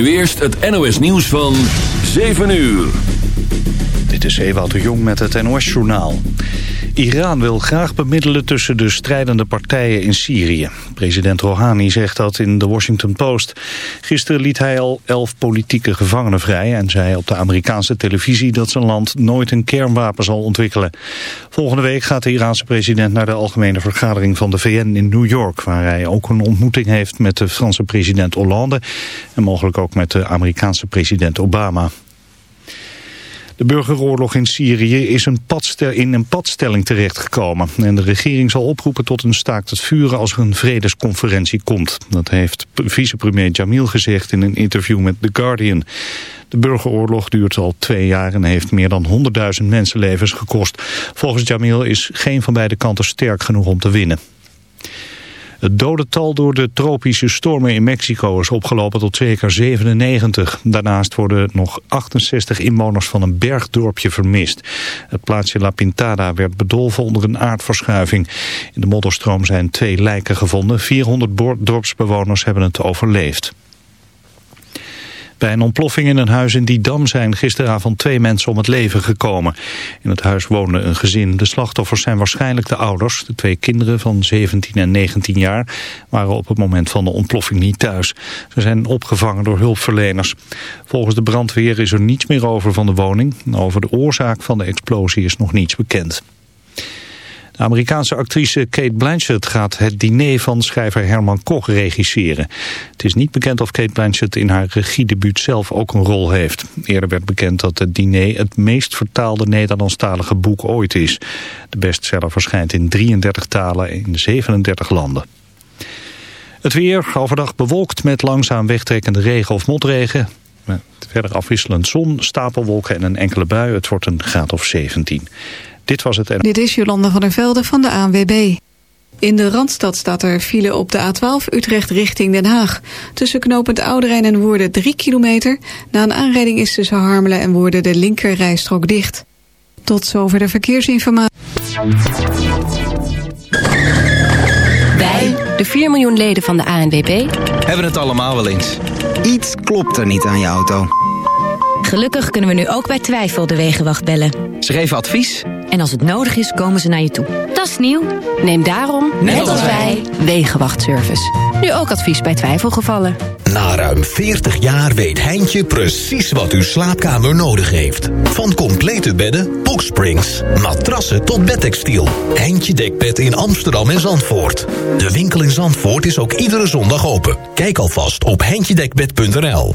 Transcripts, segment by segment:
Nu eerst het NOS nieuws van 7 uur. Dit is Ewout de Jong met het NOS-journaal. Iran wil graag bemiddelen tussen de strijdende partijen in Syrië. President Rouhani zegt dat in de Washington Post. Gisteren liet hij al elf politieke gevangenen vrij... en zei op de Amerikaanse televisie dat zijn land nooit een kernwapen zal ontwikkelen. Volgende week gaat de Iraanse president naar de algemene vergadering van de VN in New York... waar hij ook een ontmoeting heeft met de Franse president Hollande... en mogelijk ook met de Amerikaanse president Obama. De burgeroorlog in Syrië is een in een padstelling terechtgekomen. En de regering zal oproepen tot een staakt het vuren als er een vredesconferentie komt. Dat heeft vicepremier Jamil gezegd in een interview met The Guardian. De burgeroorlog duurt al twee jaar en heeft meer dan 100.000 mensenlevens gekost. Volgens Jamil is geen van beide kanten sterk genoeg om te winnen. Het dodental door de tropische stormen in Mexico is opgelopen tot zeker 97. Daarnaast worden nog 68 inwoners van een bergdorpje vermist. Het plaatsje La Pintada werd bedolven onder een aardverschuiving. In de modderstroom zijn twee lijken gevonden. 400 dorpsbewoners hebben het overleefd. Bij een ontploffing in een huis in Didam zijn gisteravond twee mensen om het leven gekomen. In het huis woonde een gezin. De slachtoffers zijn waarschijnlijk de ouders. De twee kinderen van 17 en 19 jaar waren op het moment van de ontploffing niet thuis. Ze zijn opgevangen door hulpverleners. Volgens de brandweer is er niets meer over van de woning. Over de oorzaak van de explosie is nog niets bekend. De Amerikaanse actrice Kate Blanchett gaat het diner van schrijver Herman Koch regisseren. Het is niet bekend of Kate Blanchett in haar regiedebuut zelf ook een rol heeft. Eerder werd bekend dat het diner het meest vertaalde Nederlandstalige boek ooit is. De bestseller verschijnt in 33 talen in 37 landen. Het weer overdag bewolkt met langzaam wegtrekkende regen of motregen. Verder afwisselend zon, stapelwolken en een enkele bui. Het wordt een graad of 17. Dit was het. Dit is Jolanda van der Velde van de ANWB. In de Randstad staat er file op de A12 Utrecht richting Den Haag. Tussen knooppunt Ouderijn en Woerden 3 kilometer. Na een aanrijding is tussen Harmelen en Woerden de linkerrijstrook dicht. Tot zover de verkeersinformatie. Wij, de 4 miljoen leden van de ANWB... hebben het allemaal wel eens. Iets klopt er niet aan je auto. Gelukkig kunnen we nu ook bij twijfel de Wegenwacht bellen. Ze geven advies en als het nodig is, komen ze naar je toe. Dat is nieuw. Neem daarom, net, als wij, Wegenwachtservice. Nu ook advies bij twijfelgevallen. Na ruim 40 jaar weet Heintje precies wat uw slaapkamer nodig heeft. Van complete bedden, boxsprings, matrassen tot bedtextiel. Heintje Dekbed in Amsterdam en Zandvoort. De winkel in Zandvoort is ook iedere zondag open. Kijk alvast op heintjedekbed.nl.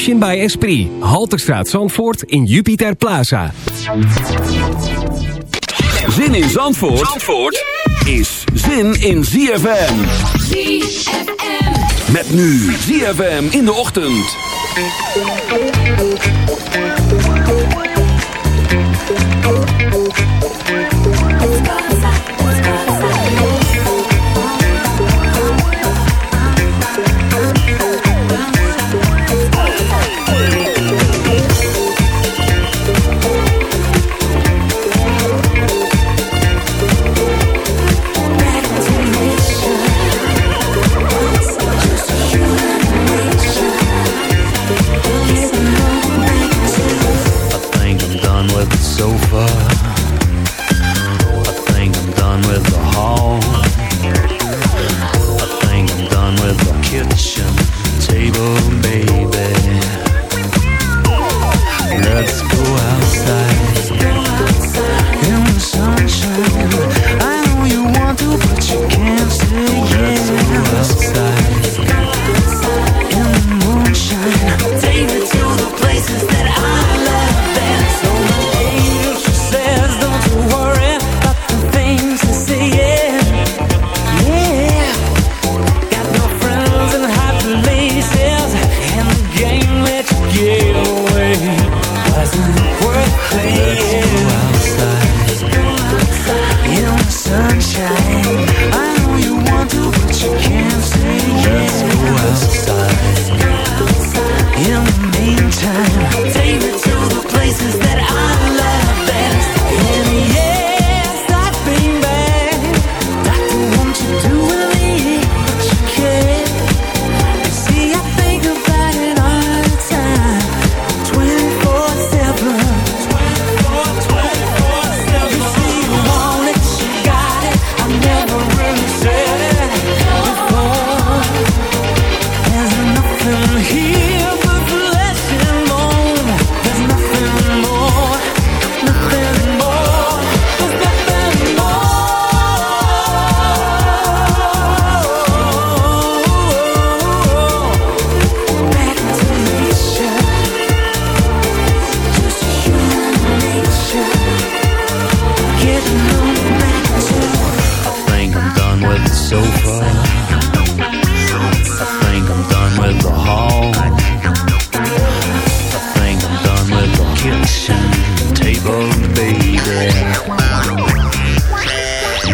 Emotion by Esprit. Halterstraat Zandvoort in Jupiter Plaza. Zin in Zandvoort, Zandvoort is zin in ZFM. ZFM. Met nu ZFM in de ochtend. baby.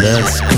Desk.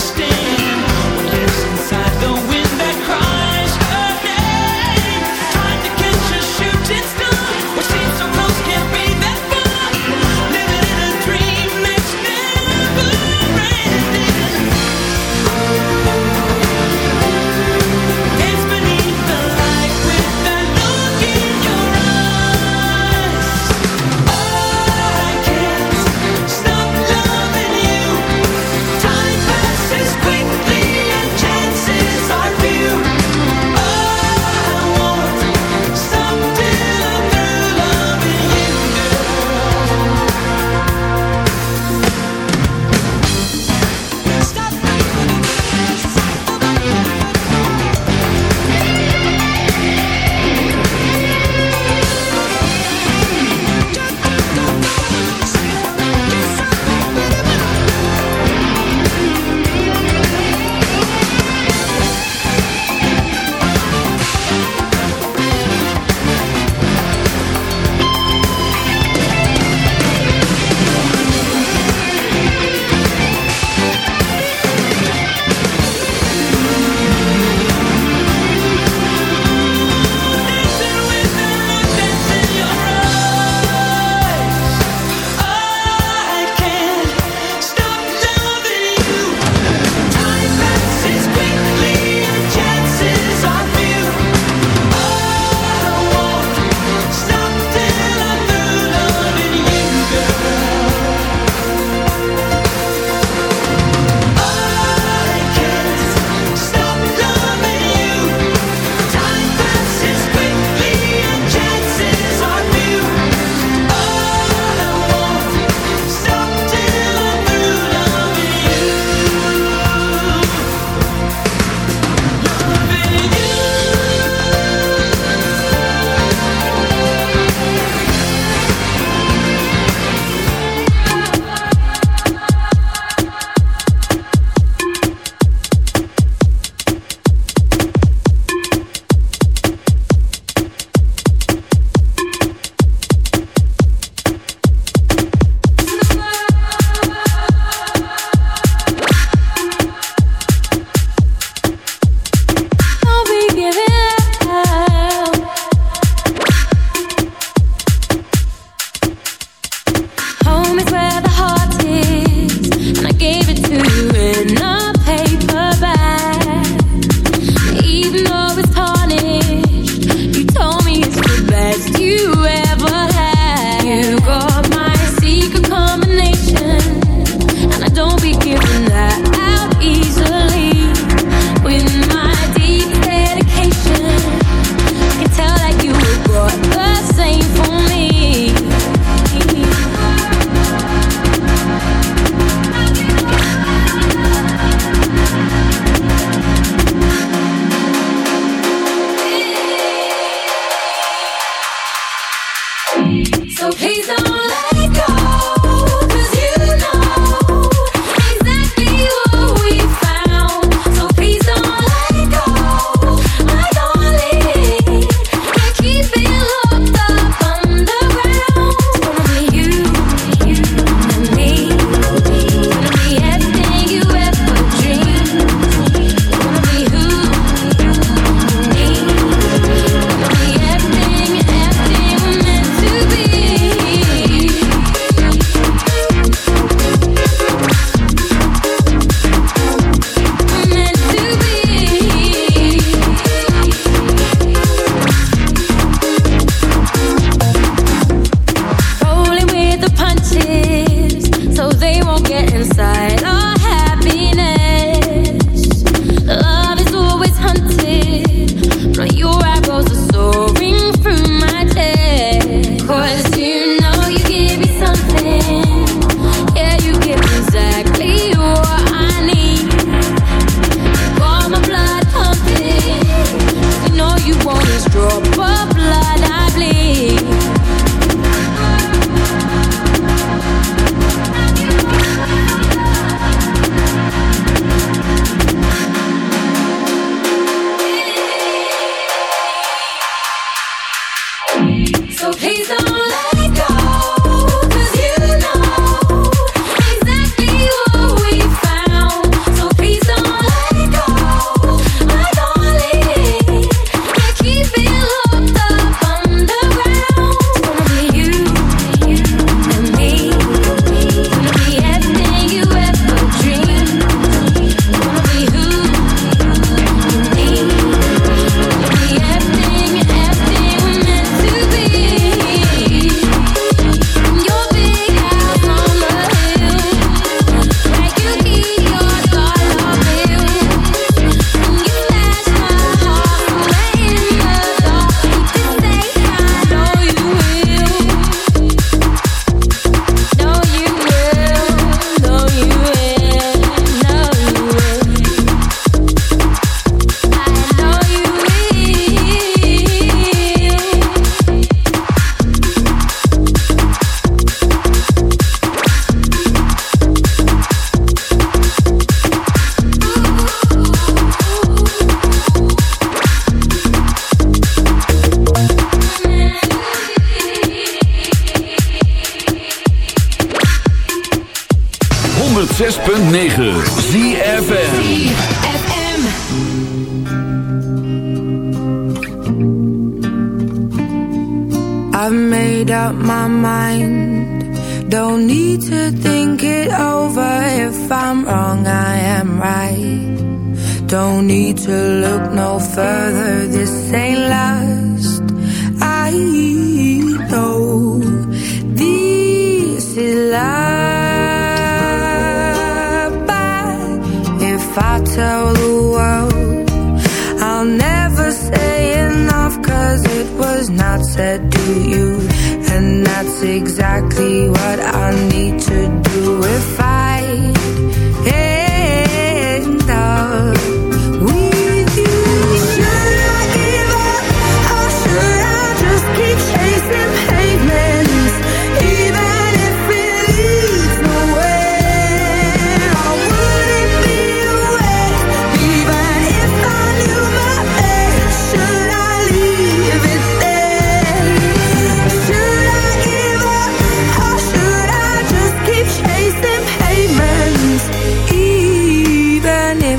stay.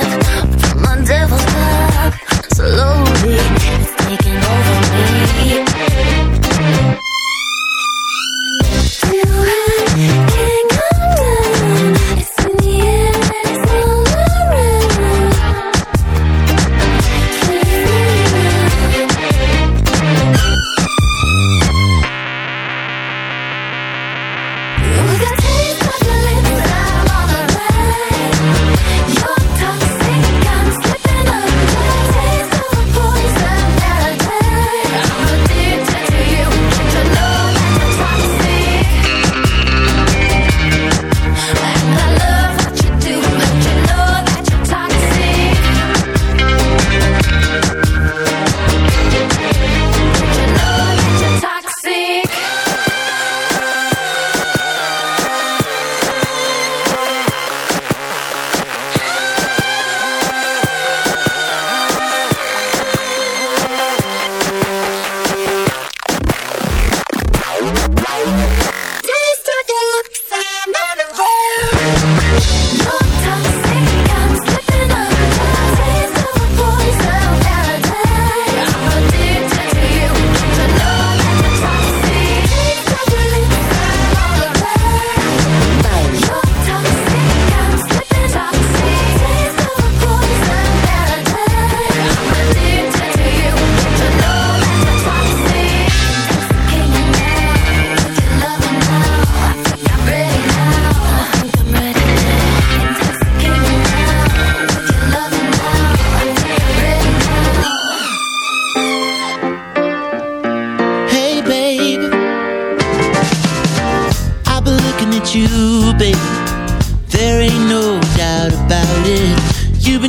step from my devil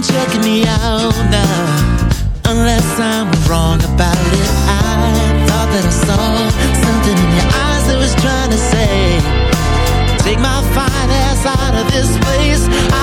checking me out now. Unless I'm wrong about it, I thought that I saw something in your eyes that was trying to say, Take my fine ass out of this place. I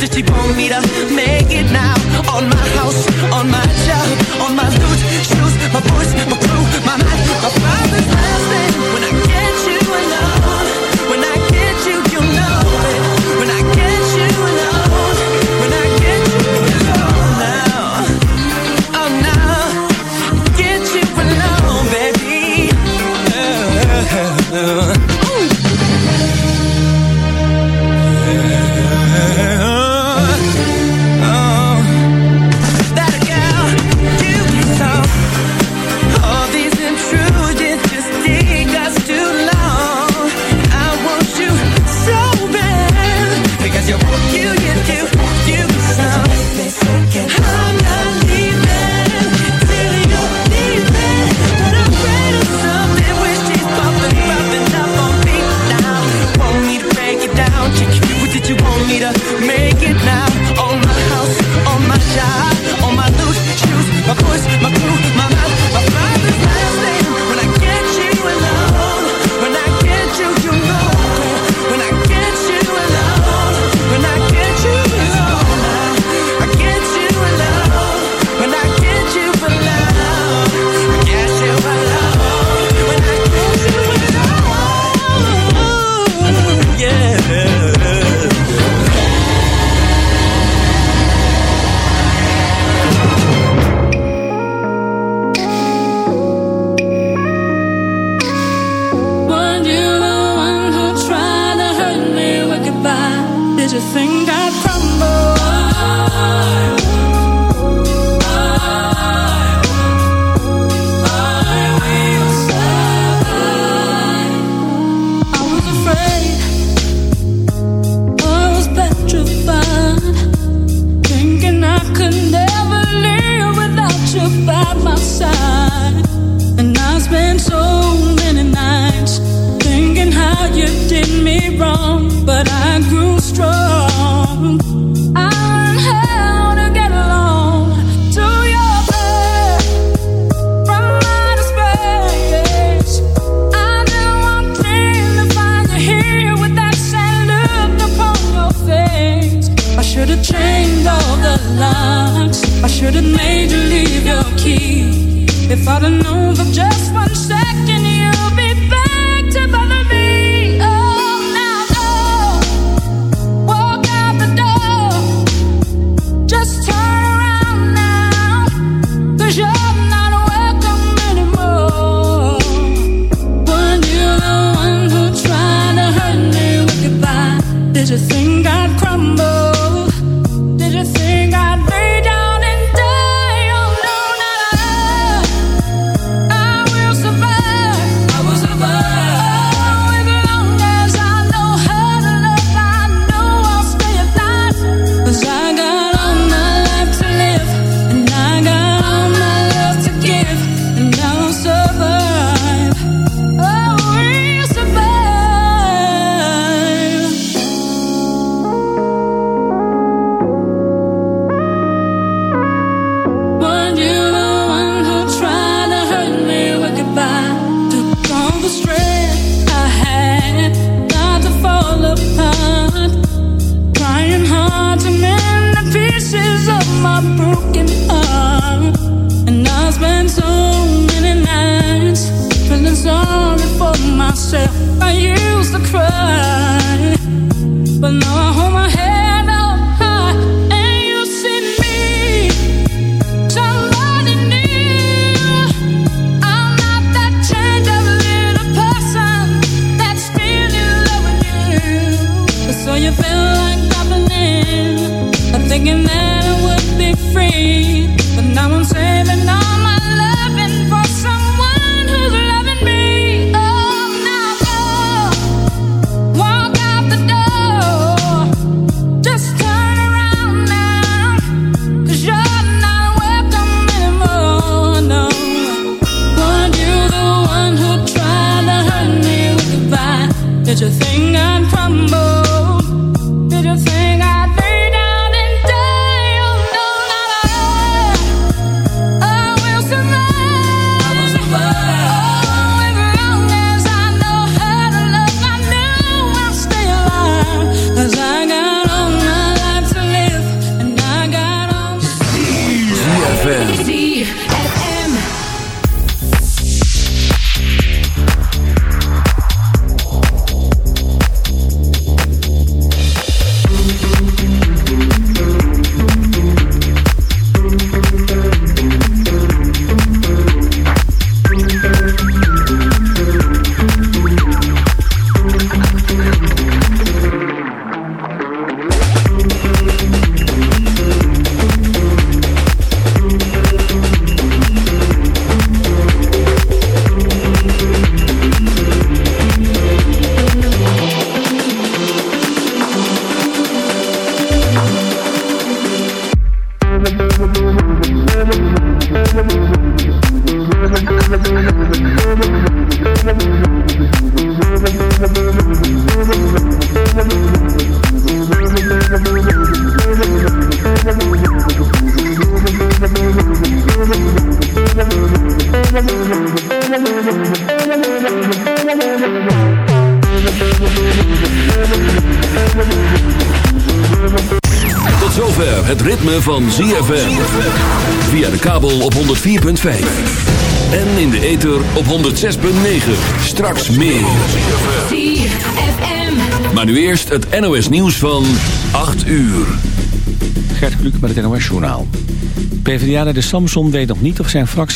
that you want me to make it now. On my house, on my job, on my loot, shoes, my voice, my crew, my mind. meer. Maar nu eerst het NOS nieuws van 8 uur. Gert Kluk met het NOS Journaal. PvdA de Samson weet nog niet of zijn fractie...